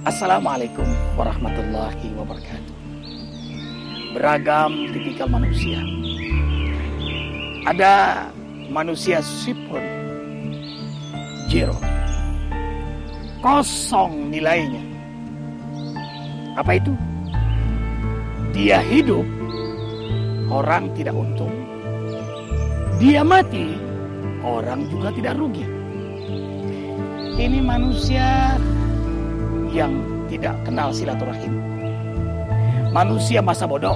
Assalamualaikum warahmatullahi wabarakatuh. Beragam tipikal manusia. Ada manusia sipun, zero, kosong nilainya. Apa itu? Dia hidup, orang tidak untung. Dia mati, orang juga tidak rugi. Ini manusia yang tidak kenal silaturahim. Manusia masa bodoh.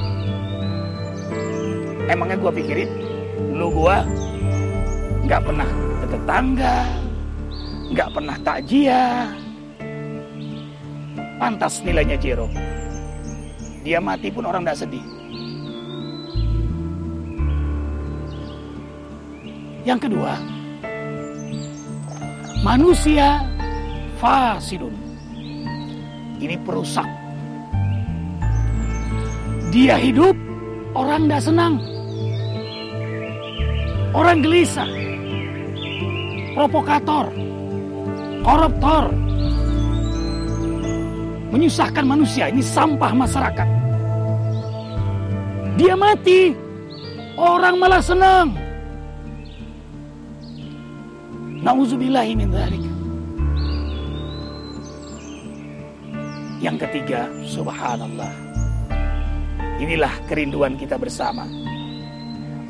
Emangnya gue pikirin, lu gue nggak pernah ke tetangga, nggak pernah takjiah. Pantas nilainya Jero. Dia mati pun orang tidak sedih. Yang kedua, manusia fasidun. Ini perusak. Dia hidup, orang tidak senang. Orang gelisah. Provokator. Koruptor. Menyusahkan manusia. Ini sampah masyarakat. Dia mati. Orang malah senang. Nauzubillahi min. Yang ketiga, subhanallah. Inilah kerinduan kita bersama.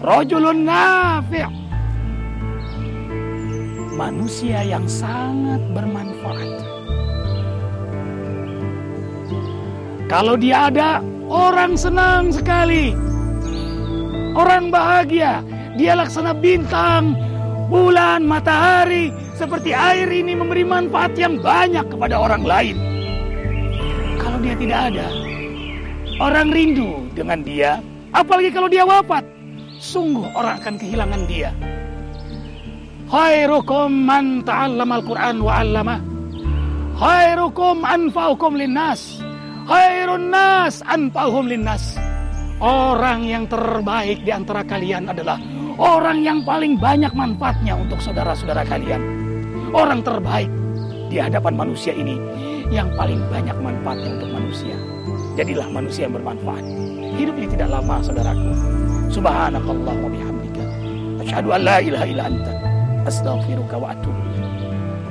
Rajulun nafi' Manusia yang sangat bermanfaat. Kalau dia ada, orang senang sekali. Orang bahagia. Dia laksana bintang, bulan, matahari, seperti air ini memberi manfaat yang banyak kepada orang lain. Dia tidak ada, orang rindu dengan dia, apalagi kalau dia wafat, sungguh orang akan kehilangan dia. Khairukum man ta'allama al-Quran wa 'allamah. Khairukum anfa'ukum linnas. Khairun nas anfa'uhum linnas. Orang yang terbaik di antara kalian adalah Orang yang paling banyak manfaatnya untuk saudara-saudara kalian. Orang terbaik di hadapan manusia ini yang paling banyak manfaatnya untuk manusia. Jadilah manusia yang bermanfaat. Hidup ini tidak lama, saudaraku. Subhanakallah wa bihamdika. Asyhadu an la ilaha illa anta. Astaghfiruka wa atubu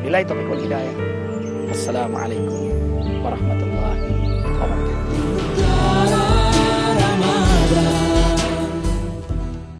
ilaik. Wal hidayah. Assalamualaikum warahmatullahi wabarakatuh.